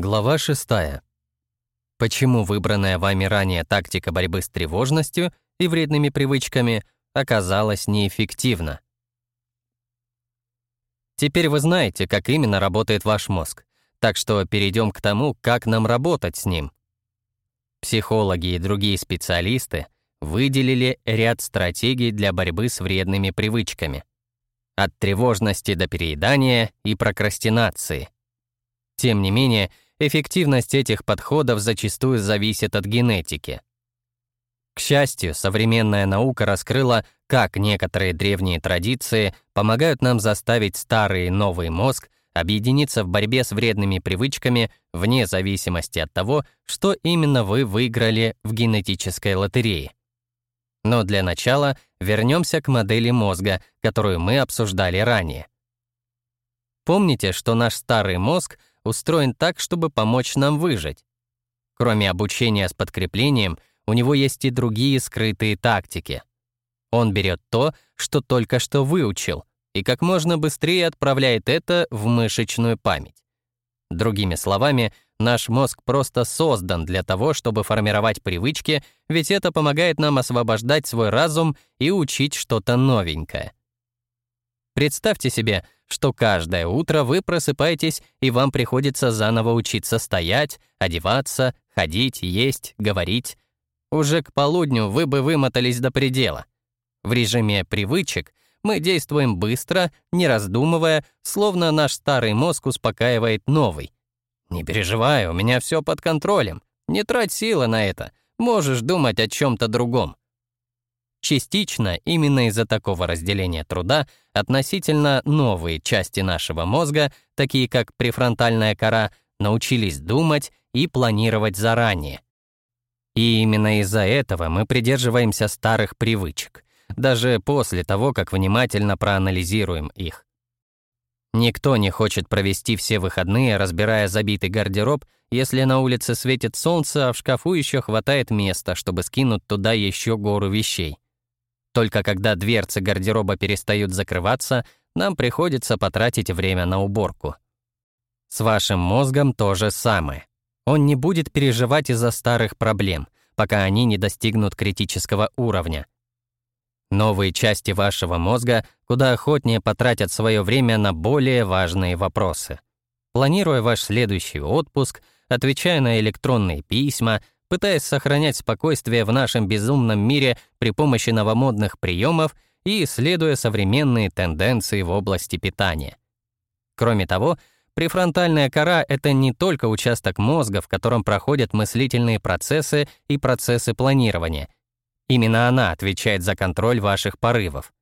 Глава 6. Почему выбранная вами ранее тактика борьбы с тревожностью и вредными привычками оказалась неэффективна? Теперь вы знаете, как именно работает ваш мозг, так что перейдем к тому, как нам работать с ним. Психологи и другие специалисты выделили ряд стратегий для борьбы с вредными привычками. От тревожности до переедания и прокрастинации. Тем не менее, эффективность этих подходов зачастую зависит от генетики. К счастью, современная наука раскрыла, как некоторые древние традиции помогают нам заставить старый и новый мозг объединиться в борьбе с вредными привычками вне зависимости от того, что именно вы выиграли в генетической лотерее. Но для начала вернемся к модели мозга, которую мы обсуждали ранее. Помните, что наш старый мозг устроен так, чтобы помочь нам выжить. Кроме обучения с подкреплением, у него есть и другие скрытые тактики. Он берет то, что только что выучил, и как можно быстрее отправляет это в мышечную память. Другими словами, наш мозг просто создан для того, чтобы формировать привычки, ведь это помогает нам освобождать свой разум и учить что-то новенькое. Представьте себе, что каждое утро вы просыпаетесь, и вам приходится заново учиться стоять, одеваться, ходить, есть, говорить. Уже к полудню вы бы вымотались до предела. В режиме привычек мы действуем быстро, не раздумывая, словно наш старый мозг успокаивает новый. «Не переживай, у меня все под контролем. Не трать силы на это. Можешь думать о чем то другом». Частично именно из-за такого разделения труда относительно новые части нашего мозга, такие как префронтальная кора, научились думать и планировать заранее. И именно из-за этого мы придерживаемся старых привычек, даже после того, как внимательно проанализируем их. Никто не хочет провести все выходные, разбирая забитый гардероб, если на улице светит солнце, а в шкафу еще хватает места, чтобы скинуть туда еще гору вещей. Только когда дверцы гардероба перестают закрываться, нам приходится потратить время на уборку. С вашим мозгом то же самое. Он не будет переживать из-за старых проблем, пока они не достигнут критического уровня. Новые части вашего мозга куда охотнее потратят свое время на более важные вопросы. Планируя ваш следующий отпуск, отвечая на электронные письма, пытаясь сохранять спокойствие в нашем безумном мире при помощи новомодных приемов и исследуя современные тенденции в области питания. Кроме того, префронтальная кора — это не только участок мозга, в котором проходят мыслительные процессы и процессы планирования. Именно она отвечает за контроль ваших порывов.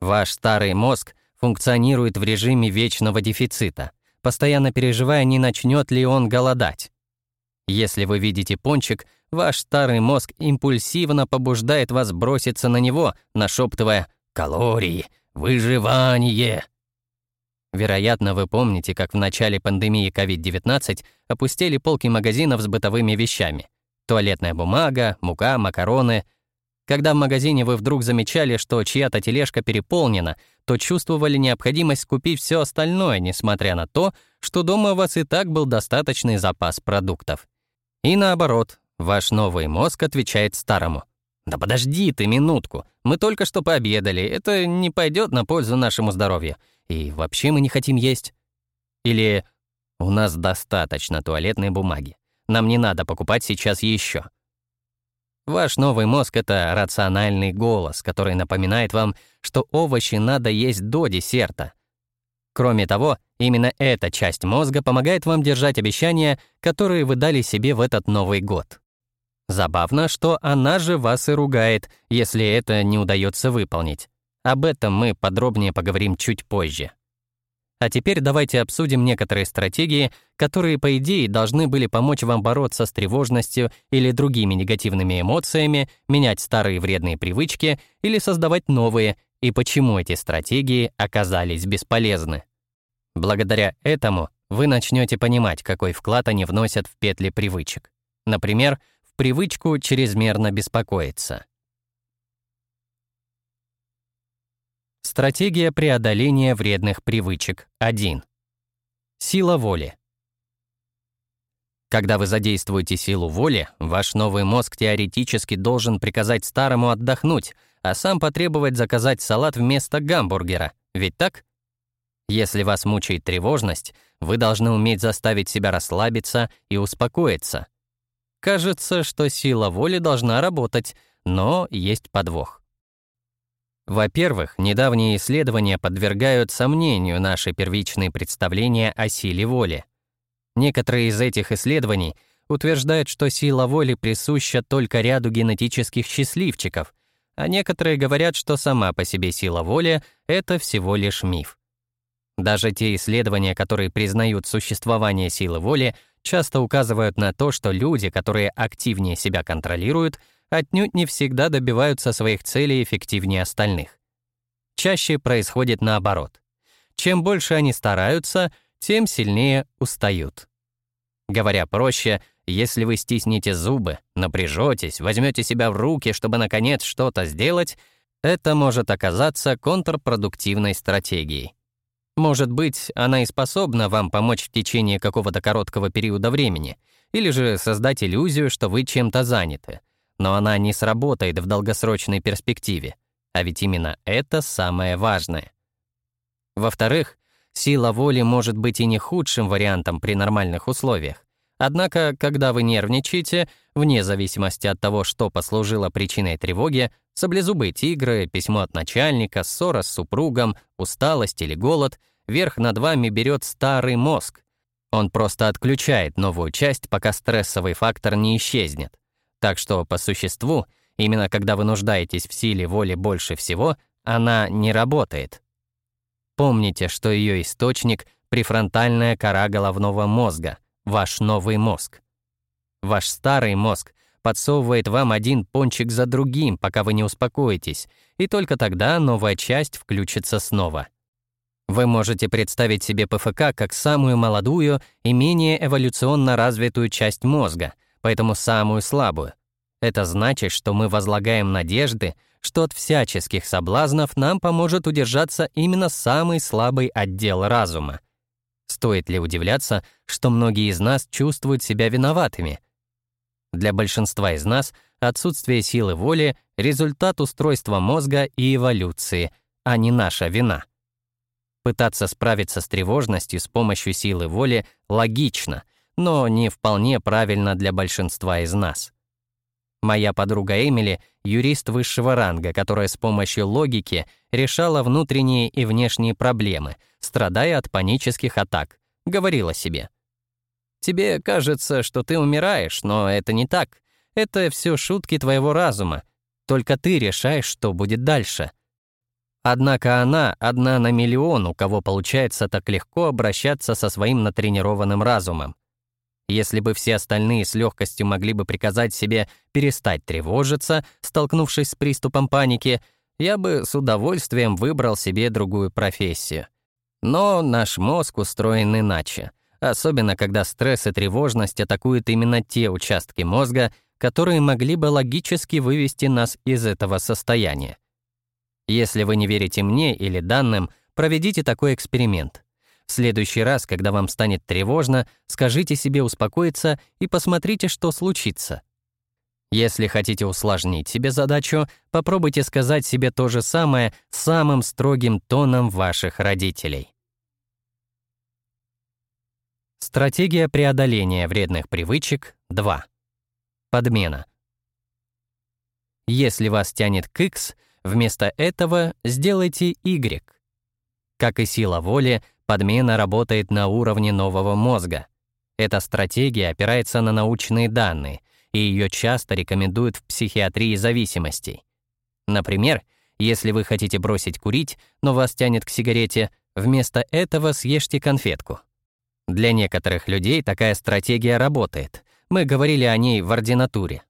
Ваш старый мозг функционирует в режиме вечного дефицита, постоянно переживая, не начнет ли он голодать. Если вы видите пончик, ваш старый мозг импульсивно побуждает вас броситься на него, нашептывая «калории», «выживание». Вероятно, вы помните, как в начале пандемии COVID-19 опустили полки магазинов с бытовыми вещами. Туалетная бумага, мука, макароны. Когда в магазине вы вдруг замечали, что чья-то тележка переполнена, то чувствовали необходимость купить все остальное, несмотря на то, что дома у вас и так был достаточный запас продуктов. И наоборот, ваш новый мозг отвечает старому. «Да подожди ты минутку, мы только что пообедали, это не пойдет на пользу нашему здоровью. И вообще мы не хотим есть». Или «У нас достаточно туалетной бумаги, нам не надо покупать сейчас еще». Ваш новый мозг — это рациональный голос, который напоминает вам, что овощи надо есть до десерта, Кроме того, именно эта часть мозга помогает вам держать обещания, которые вы дали себе в этот Новый год. Забавно, что она же вас и ругает, если это не удается выполнить. Об этом мы подробнее поговорим чуть позже. А теперь давайте обсудим некоторые стратегии, которые, по идее, должны были помочь вам бороться с тревожностью или другими негативными эмоциями, менять старые вредные привычки или создавать новые, и почему эти стратегии оказались бесполезны. Благодаря этому вы начнете понимать, какой вклад они вносят в петли привычек. Например, в привычку чрезмерно беспокоиться. Стратегия преодоления вредных привычек 1. Сила воли. Когда вы задействуете силу воли, ваш новый мозг теоретически должен приказать старому отдохнуть, а сам потребовать заказать салат вместо гамбургера. Ведь так? Если вас мучает тревожность, вы должны уметь заставить себя расслабиться и успокоиться. Кажется, что сила воли должна работать, но есть подвох. Во-первых, недавние исследования подвергают сомнению наши первичные представления о силе воли. Некоторые из этих исследований утверждают, что сила воли присуща только ряду генетических счастливчиков, а некоторые говорят, что сама по себе сила воли — это всего лишь миф. Даже те исследования, которые признают существование силы воли, часто указывают на то, что люди, которые активнее себя контролируют, отнюдь не всегда добиваются своих целей эффективнее остальных. Чаще происходит наоборот. Чем больше они стараются, тем сильнее устают. Говоря проще, если вы стиснете зубы, напряжетесь, возьмете себя в руки, чтобы наконец что-то сделать, это может оказаться контрпродуктивной стратегией. Может быть, она и способна вам помочь в течение какого-то короткого периода времени, или же создать иллюзию, что вы чем-то заняты, но она не сработает в долгосрочной перспективе, а ведь именно это самое важное. Во-вторых, сила воли может быть и не худшим вариантом при нормальных условиях. Однако, когда вы нервничаете, вне зависимости от того, что послужило причиной тревоги, саблезубые тигры, письмо от начальника, ссора с супругом, усталость или голод, верх над вами берет старый мозг. Он просто отключает новую часть, пока стрессовый фактор не исчезнет. Так что, по существу, именно когда вы нуждаетесь в силе воли больше всего, она не работает. Помните, что ее источник — префронтальная кора головного мозга, ваш новый мозг. Ваш старый мозг подсовывает вам один пончик за другим, пока вы не успокоитесь, и только тогда новая часть включится снова. Вы можете представить себе ПФК как самую молодую и менее эволюционно развитую часть мозга, поэтому самую слабую. Это значит, что мы возлагаем надежды, что от всяческих соблазнов нам поможет удержаться именно самый слабый отдел разума. Стоит ли удивляться, что многие из нас чувствуют себя виноватыми? Для большинства из нас отсутствие силы воли — результат устройства мозга и эволюции, а не наша вина. Пытаться справиться с тревожностью с помощью силы воли логично, но не вполне правильно для большинства из нас. Моя подруга Эмили — юрист высшего ранга, которая с помощью логики решала внутренние и внешние проблемы, страдая от панических атак, говорила себе. «Тебе кажется, что ты умираешь, но это не так. Это все шутки твоего разума. Только ты решаешь, что будет дальше. Однако она одна на миллион, у кого получается так легко обращаться со своим натренированным разумом. Если бы все остальные с легкостью могли бы приказать себе перестать тревожиться, столкнувшись с приступом паники, я бы с удовольствием выбрал себе другую профессию. Но наш мозг устроен иначе, особенно когда стресс и тревожность атакуют именно те участки мозга, которые могли бы логически вывести нас из этого состояния. Если вы не верите мне или данным, проведите такой эксперимент. В следующий раз, когда вам станет тревожно, скажите себе успокоиться и посмотрите, что случится. Если хотите усложнить себе задачу, попробуйте сказать себе то же самое самым строгим тоном ваших родителей. Стратегия преодоления вредных привычек 2. Подмена. Если вас тянет к X — Вместо этого сделайте Y. Как и сила воли, подмена работает на уровне нового мозга. Эта стратегия опирается на научные данные, и ее часто рекомендуют в психиатрии зависимостей. Например, если вы хотите бросить курить, но вас тянет к сигарете, вместо этого съешьте конфетку. Для некоторых людей такая стратегия работает. Мы говорили о ней в ординатуре.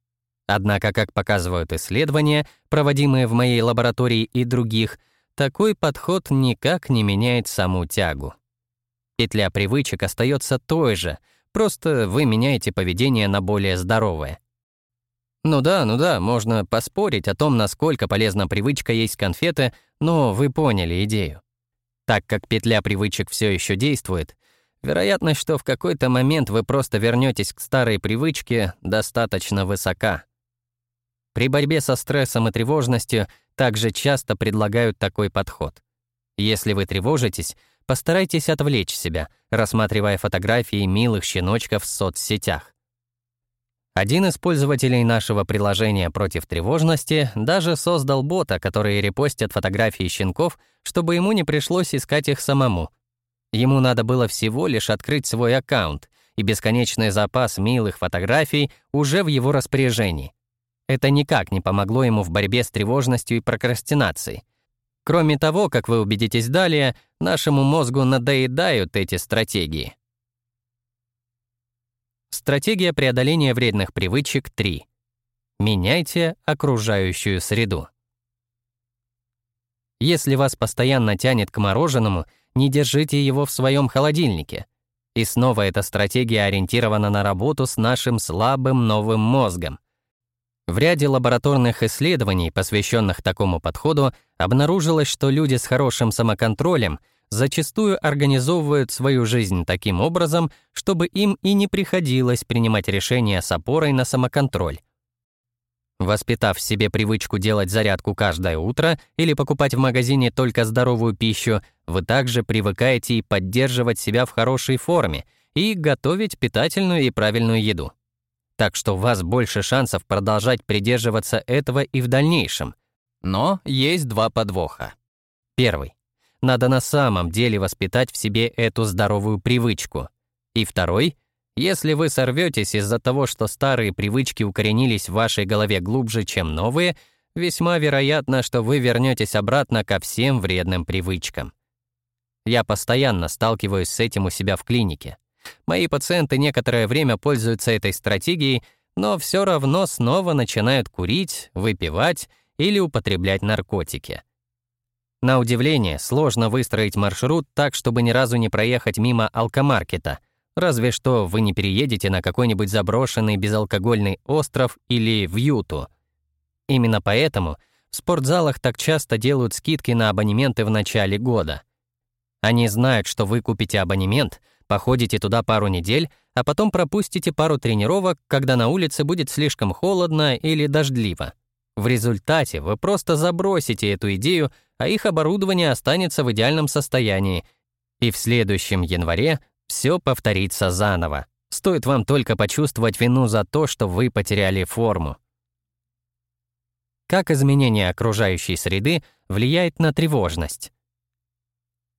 Однако, как показывают исследования, проводимые в моей лаборатории и других, такой подход никак не меняет саму тягу. Петля привычек остается той же, просто вы меняете поведение на более здоровое. Ну да, ну да, можно поспорить о том, насколько полезна привычка есть конфеты, но вы поняли идею. Так как петля привычек все еще действует, вероятность, что в какой-то момент вы просто вернетесь к старой привычке, достаточно высока. При борьбе со стрессом и тревожностью также часто предлагают такой подход. Если вы тревожитесь, постарайтесь отвлечь себя, рассматривая фотографии милых щеночков в соцсетях. Один из пользователей нашего приложения против тревожности даже создал бота, который репостит фотографии щенков, чтобы ему не пришлось искать их самому. Ему надо было всего лишь открыть свой аккаунт, и бесконечный запас милых фотографий уже в его распоряжении. Это никак не помогло ему в борьбе с тревожностью и прокрастинацией. Кроме того, как вы убедитесь далее, нашему мозгу надоедают эти стратегии. Стратегия преодоления вредных привычек 3. Меняйте окружающую среду. Если вас постоянно тянет к мороженому, не держите его в своем холодильнике. И снова эта стратегия ориентирована на работу с нашим слабым новым мозгом. В ряде лабораторных исследований, посвященных такому подходу, обнаружилось, что люди с хорошим самоконтролем — зачастую организовывают свою жизнь таким образом, чтобы им и не приходилось принимать решения с опорой на самоконтроль. Воспитав в себе привычку делать зарядку каждое утро или покупать в магазине только здоровую пищу, вы также привыкаете и поддерживать себя в хорошей форме и готовить питательную и правильную еду. Так что у вас больше шансов продолжать придерживаться этого и в дальнейшем. Но есть два подвоха. Первый. Надо на самом деле воспитать в себе эту здоровую привычку. И второй — если вы сорветесь из-за того, что старые привычки укоренились в вашей голове глубже, чем новые, весьма вероятно, что вы вернетесь обратно ко всем вредным привычкам. Я постоянно сталкиваюсь с этим у себя в клинике. Мои пациенты некоторое время пользуются этой стратегией, но все равно снова начинают курить, выпивать или употреблять наркотики. На удивление, сложно выстроить маршрут так, чтобы ни разу не проехать мимо алкомаркета, разве что вы не переедете на какой-нибудь заброшенный безалкогольный остров или в Юту. Именно поэтому в спортзалах так часто делают скидки на абонементы в начале года. Они знают, что вы купите абонемент, походите туда пару недель, а потом пропустите пару тренировок, когда на улице будет слишком холодно или дождливо. В результате вы просто забросите эту идею, а их оборудование останется в идеальном состоянии, и в следующем январе все повторится заново. Стоит вам только почувствовать вину за то, что вы потеряли форму. Как изменение окружающей среды влияет на тревожность?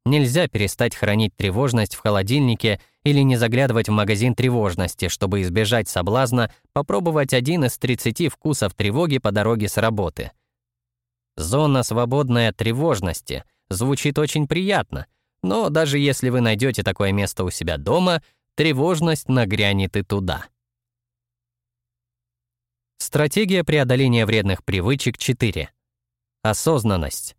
Нельзя перестать хранить тревожность в холодильнике или не заглядывать в магазин тревожности, чтобы избежать соблазна попробовать один из 30 вкусов тревоги по дороге с работы. Зона, свободная от тревожности, звучит очень приятно, но даже если вы найдете такое место у себя дома, тревожность нагрянет и туда. Стратегия преодоления вредных привычек 4. Осознанность.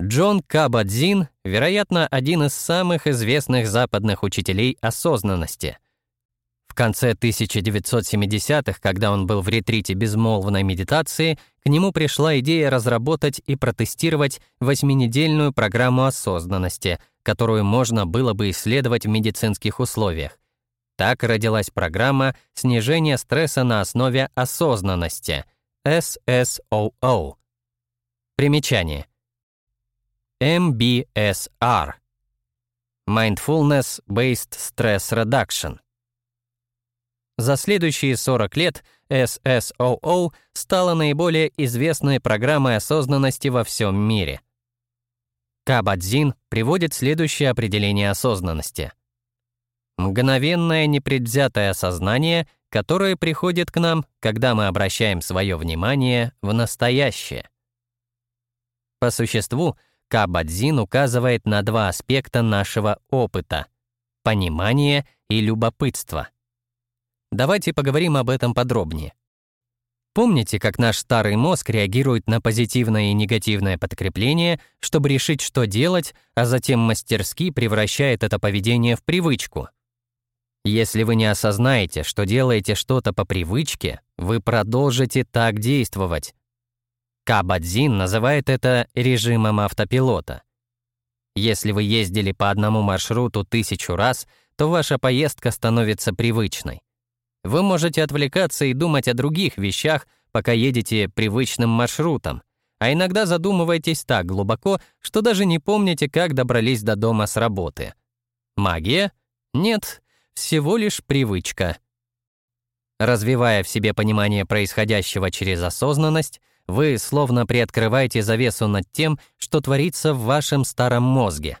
Джон Кабадзин, вероятно, один из самых известных западных учителей осознанности. В конце 1970-х, когда он был в ретрите безмолвной медитации, к нему пришла идея разработать и протестировать восьминедельную программу осознанности, которую можно было бы исследовать в медицинских условиях. Так родилась программа снижения стресса на основе осознанности — SSOO. Примечание — MBSR — Mindfulness Based Stress Reduction. За следующие 40 лет SSOO стала наиболее известной программой осознанности во всем мире. Кабадзин приводит следующее определение осознанности. Мгновенное непредвзятое осознание, которое приходит к нам, когда мы обращаем свое внимание в настоящее. По существу, Кабадзин указывает на два аспекта нашего опыта — понимание и любопытство. Давайте поговорим об этом подробнее. Помните, как наш старый мозг реагирует на позитивное и негативное подкрепление, чтобы решить, что делать, а затем мастерски превращает это поведение в привычку? Если вы не осознаете, что делаете что-то по привычке, вы продолжите так действовать, Кабадзин называет это режимом автопилота. Если вы ездили по одному маршруту тысячу раз, то ваша поездка становится привычной. Вы можете отвлекаться и думать о других вещах, пока едете привычным маршрутом, а иногда задумываетесь так глубоко, что даже не помните, как добрались до дома с работы. Магия? Нет, всего лишь привычка. Развивая в себе понимание происходящего через осознанность, вы словно приоткрываете завесу над тем, что творится в вашем старом мозге.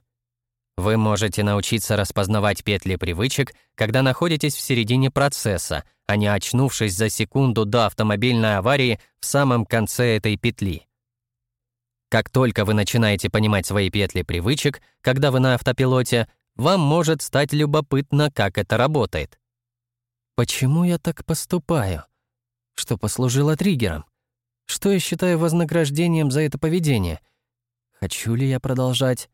Вы можете научиться распознавать петли привычек, когда находитесь в середине процесса, а не очнувшись за секунду до автомобильной аварии в самом конце этой петли. Как только вы начинаете понимать свои петли привычек, когда вы на автопилоте, вам может стать любопытно, как это работает. Почему я так поступаю? Что послужило триггером? Что я считаю вознаграждением за это поведение? Хочу ли я продолжать?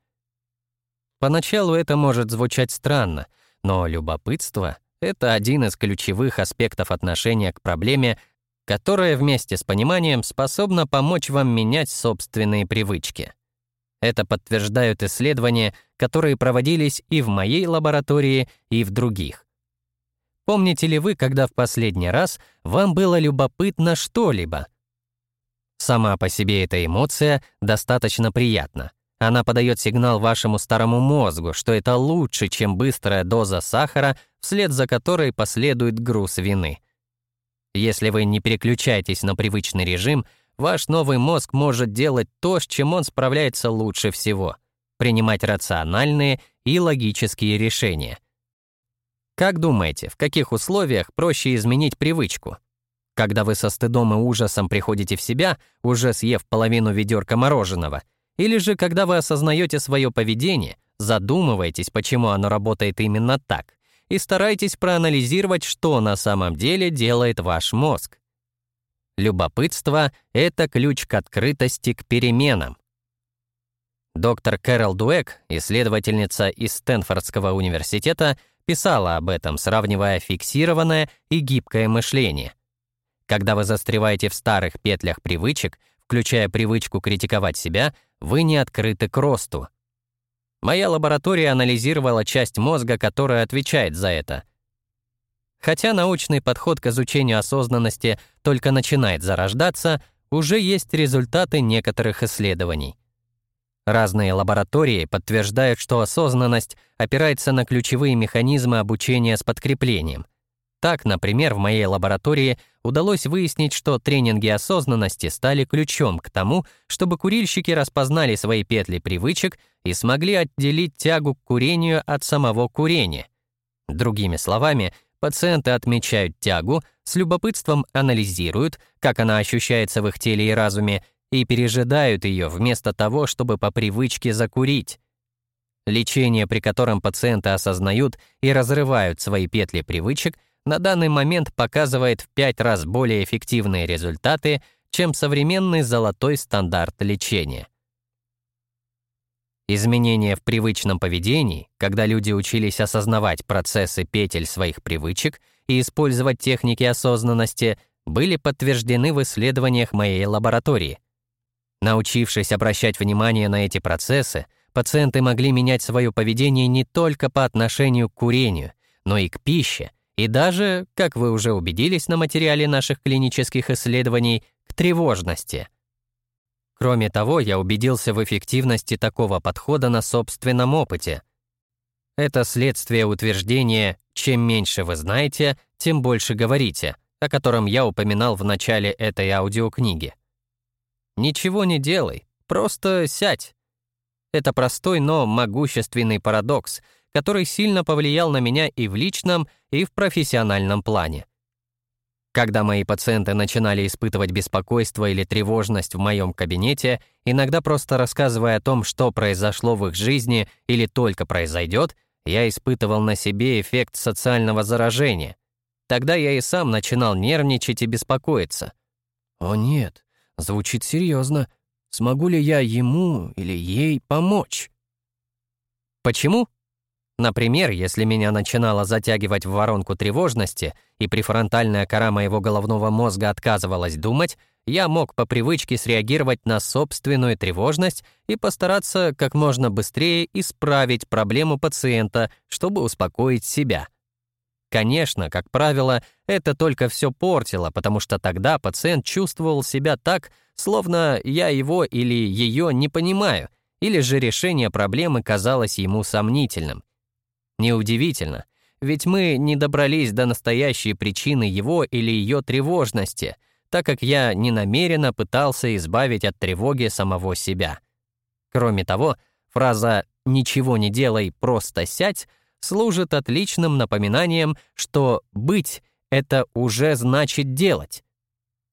Поначалу это может звучать странно, но любопытство — это один из ключевых аспектов отношения к проблеме, которая вместе с пониманием способна помочь вам менять собственные привычки. Это подтверждают исследования, которые проводились и в моей лаборатории, и в других. Помните ли вы, когда в последний раз вам было любопытно что-либо? Сама по себе эта эмоция достаточно приятна. Она подает сигнал вашему старому мозгу, что это лучше, чем быстрая доза сахара, вслед за которой последует груз вины. Если вы не переключаетесь на привычный режим, ваш новый мозг может делать то, с чем он справляется лучше всего — принимать рациональные и логические решения. Как думаете, в каких условиях проще изменить привычку? Когда вы со стыдом и ужасом приходите в себя, уже съев половину ведерка мороженого, или же когда вы осознаете свое поведение, задумываетесь, почему оно работает именно так, и стараетесь проанализировать, что на самом деле делает ваш мозг. Любопытство — это ключ к открытости к переменам. Доктор Кэрол Дуэк, исследовательница из Стэнфордского университета, писала об этом, сравнивая фиксированное и гибкое мышление — когда вы застреваете в старых петлях привычек, включая привычку критиковать себя, вы не открыты к росту. Моя лаборатория анализировала часть мозга, которая отвечает за это. Хотя научный подход к изучению осознанности только начинает зарождаться, уже есть результаты некоторых исследований. Разные лаборатории подтверждают, что осознанность опирается на ключевые механизмы обучения с подкреплением, так, например, в моей лаборатории удалось выяснить, что тренинги осознанности стали ключом к тому, чтобы курильщики распознали свои петли привычек и смогли отделить тягу к курению от самого курения. Другими словами, пациенты отмечают тягу, с любопытством анализируют, как она ощущается в их теле и разуме, и пережидают ее вместо того, чтобы по привычке закурить. Лечение, при котором пациенты осознают и разрывают свои петли привычек — на данный момент показывает в пять раз более эффективные результаты, чем современный золотой стандарт лечения. Изменения в привычном поведении, когда люди учились осознавать процессы петель своих привычек и использовать техники осознанности, были подтверждены в исследованиях моей лаборатории. Научившись обращать внимание на эти процессы, пациенты могли менять свое поведение не только по отношению к курению, но и к пище — и даже, как вы уже убедились на материале наших клинических исследований, к тревожности. Кроме того, я убедился в эффективности такого подхода на собственном опыте. Это следствие утверждения «чем меньше вы знаете, тем больше говорите», о котором я упоминал в начале этой аудиокниги. Ничего не делай, просто сядь. Это простой, но могущественный парадокс — который сильно повлиял на меня и в личном, и в профессиональном плане. Когда мои пациенты начинали испытывать беспокойство или тревожность в моем кабинете, иногда просто рассказывая о том, что произошло в их жизни или только произойдет, я испытывал на себе эффект социального заражения. Тогда я и сам начинал нервничать и беспокоиться. «О нет, звучит серьезно. Смогу ли я ему или ей помочь?» Почему? Например, если меня начинало затягивать в воронку тревожности и префронтальная кора моего головного мозга отказывалась думать, я мог по привычке среагировать на собственную тревожность и постараться как можно быстрее исправить проблему пациента, чтобы успокоить себя. Конечно, как правило, это только все портило, потому что тогда пациент чувствовал себя так, словно я его или ее не понимаю, или же решение проблемы казалось ему сомнительным. Неудивительно, ведь мы не добрались до настоящей причины его или ее тревожности, так как я ненамеренно пытался избавить от тревоги самого себя. Кроме того, фраза «ничего не делай, просто сядь» служит отличным напоминанием, что «быть» — это уже значит делать.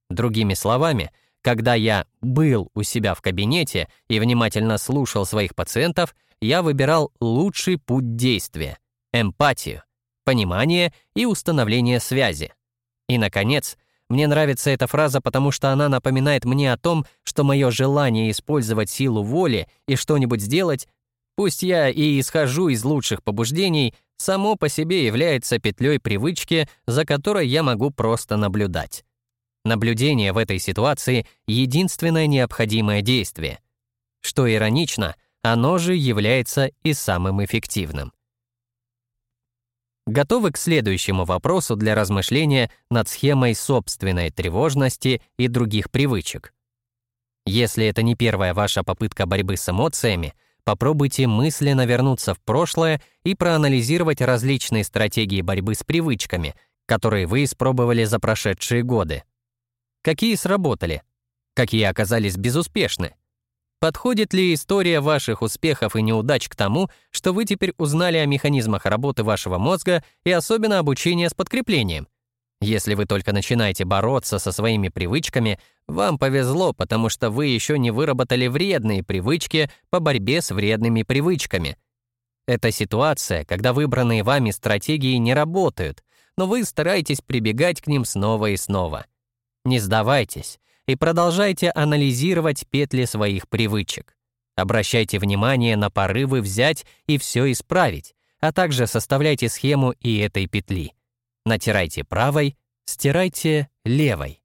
Другими словами, когда я был у себя в кабинете и внимательно слушал своих пациентов, я выбирал лучший путь действия — эмпатию, понимание и установление связи. И, наконец, мне нравится эта фраза, потому что она напоминает мне о том, что мое желание использовать силу воли и что-нибудь сделать Пусть я и исхожу из лучших побуждений, само по себе является петлей привычки, за которой я могу просто наблюдать. Наблюдение в этой ситуации — единственное необходимое действие. Что иронично, оно же является и самым эффективным. Готовы к следующему вопросу для размышления над схемой собственной тревожности и других привычек. Если это не первая ваша попытка борьбы с эмоциями — Попробуйте мысленно вернуться в прошлое и проанализировать различные стратегии борьбы с привычками, которые вы испробовали за прошедшие годы. Какие сработали? Какие оказались безуспешны? Подходит ли история ваших успехов и неудач к тому, что вы теперь узнали о механизмах работы вашего мозга и особенно обучения с подкреплением — если вы только начинаете бороться со своими привычками, вам повезло, потому что вы еще не выработали вредные привычки по борьбе с вредными привычками. Это ситуация, когда выбранные вами стратегии не работают, но вы стараетесь прибегать к ним снова и снова. Не сдавайтесь и продолжайте анализировать петли своих привычек. Обращайте внимание на порывы взять и все исправить, а также составляйте схему и этой петли. Натирайте правой, стирайте левой.